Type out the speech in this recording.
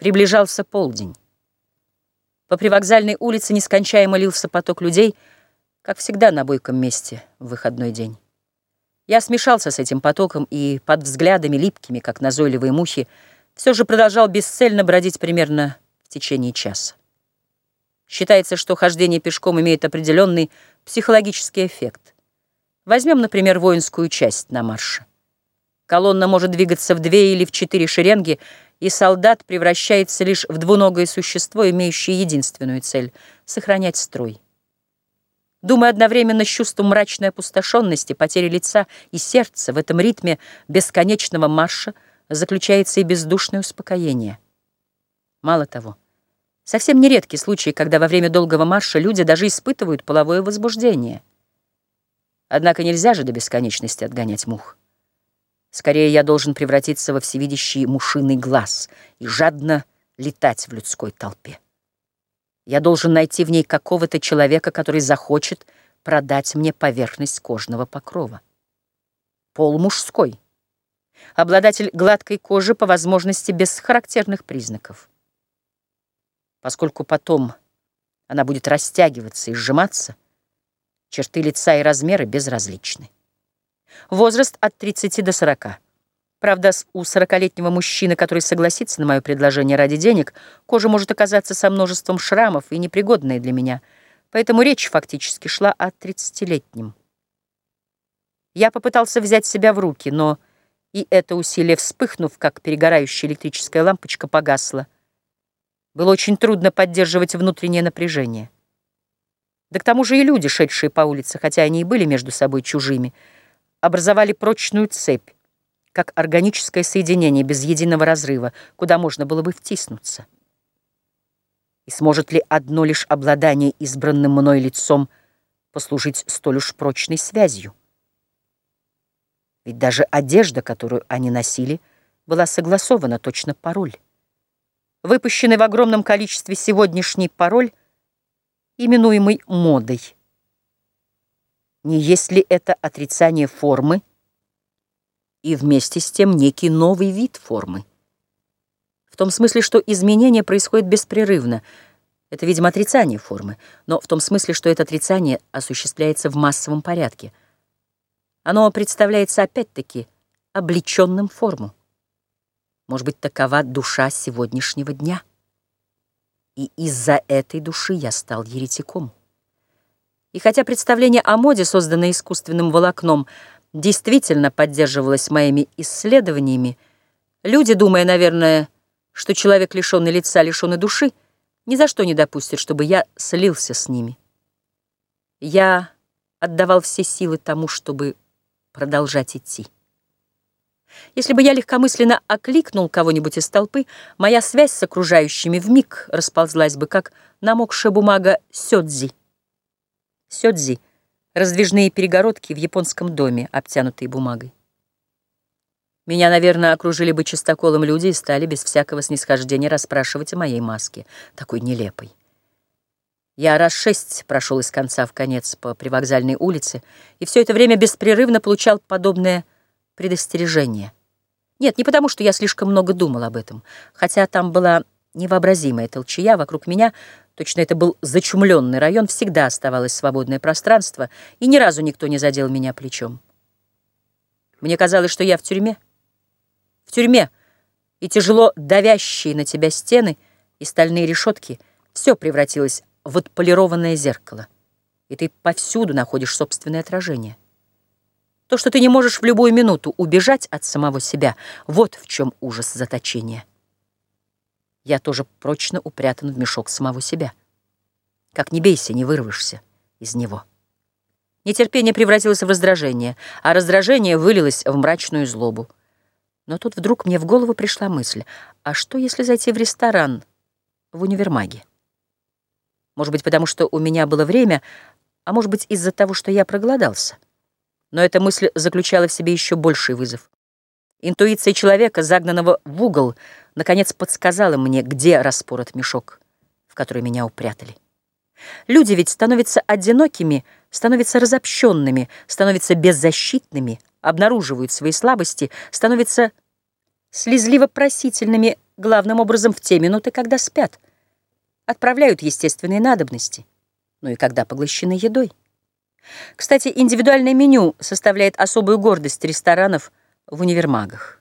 Приближался полдень. По привокзальной улице нескончаемо лился поток людей, как всегда на бойком месте в выходной день. Я смешался с этим потоком и под взглядами липкими, как назойливые мухи, все же продолжал бесцельно бродить примерно в течение часа. Считается, что хождение пешком имеет определенный психологический эффект. Возьмем, например, воинскую часть на марше. Колонна может двигаться в две или в четыре шеренги, и солдат превращается лишь в двуногое существо, имеющее единственную цель — сохранять строй. Думая одновременно с чувством мрачной опустошенности, потери лица и сердца, в этом ритме бесконечного марша заключается и бездушное успокоение. Мало того, совсем нередки случаи, когда во время долгого марша люди даже испытывают половое возбуждение. Однако нельзя же до бесконечности отгонять мух. Скорее, я должен превратиться во всевидящий мушиный глаз и жадно летать в людской толпе. Я должен найти в ней какого-то человека, который захочет продать мне поверхность кожного покрова. Пол мужской. Обладатель гладкой кожи, по возможности без характерных признаков. Поскольку потом она будет растягиваться и сжиматься, черты лица и размеры безразличны. Возраст от 30 до 40. Правда, у 40-летнего мужчины, который согласится на мое предложение ради денег, кожа может оказаться со множеством шрамов и непригодная для меня, поэтому речь фактически шла о 30-летнем. Я попытался взять себя в руки, но и это усилие, вспыхнув, как перегорающая электрическая лампочка, погасло. Было очень трудно поддерживать внутреннее напряжение. Да к тому же и люди, шедшие по улице, хотя они и были между собой чужими, — образовали прочную цепь, как органическое соединение без единого разрыва, куда можно было бы втиснуться. И сможет ли одно лишь обладание избранным мной лицом послужить столь уж прочной связью? Ведь даже одежда, которую они носили, была согласована точно пароль. Выпущенный в огромном количестве сегодняшний пароль, именуемый модой — не есть ли это отрицание формы и вместе с тем некий новый вид формы? В том смысле, что изменение происходит беспрерывно. Это, видимо, отрицание формы, но в том смысле, что это отрицание осуществляется в массовом порядке. Оно представляется опять-таки облеченным форму. Может быть, такова душа сегодняшнего дня. И из-за этой души я стал еретиком. И хотя представление о моде, созданное искусственным волокном, действительно поддерживалось моими исследованиями, люди, думая, наверное, что человек, лишенный лица, лишенный души, ни за что не допустят, чтобы я слился с ними. Я отдавал все силы тому, чтобы продолжать идти. Если бы я легкомысленно окликнул кого-нибудь из толпы, моя связь с окружающими вмиг расползлась бы, как намокшая бумага сёдзи. Сёдзи — раздвижные перегородки в японском доме, обтянутые бумагой. Меня, наверное, окружили бы чистоколом люди и стали без всякого снисхождения расспрашивать о моей маске, такой нелепой. Я раз шесть прошел из конца в конец по привокзальной улице и все это время беспрерывно получал подобное предостережение. Нет, не потому, что я слишком много думал об этом, хотя там была невообразимая толчая вокруг меня, точно это был зачумленный район, всегда оставалось свободное пространство, и ни разу никто не задел меня плечом. Мне казалось, что я в тюрьме. В тюрьме, и тяжело давящие на тебя стены и стальные решетки, все превратилось в отполированное зеркало, и ты повсюду находишь собственное отражение. То, что ты не можешь в любую минуту убежать от самого себя, вот в чем ужас заточения я тоже прочно упрятан в мешок самого себя. Как не бейся, не вырвешься из него. Нетерпение превратилось в раздражение, а раздражение вылилось в мрачную злобу. Но тут вдруг мне в голову пришла мысль, а что, если зайти в ресторан в универмаге? Может быть, потому что у меня было время, а может быть, из-за того, что я проголодался. Но эта мысль заключала в себе еще больший вызов. Интуиция человека, загнанного в угол, наконец подсказала мне, где распорот мешок, в который меня упрятали. Люди ведь становятся одинокими, становятся разобщенными, становятся беззащитными, обнаруживают свои слабости, становятся слезливо просительными главным образом в те минуты, когда спят, отправляют естественные надобности, ну и когда поглощены едой. Кстати, индивидуальное меню составляет особую гордость ресторанов в универмагах.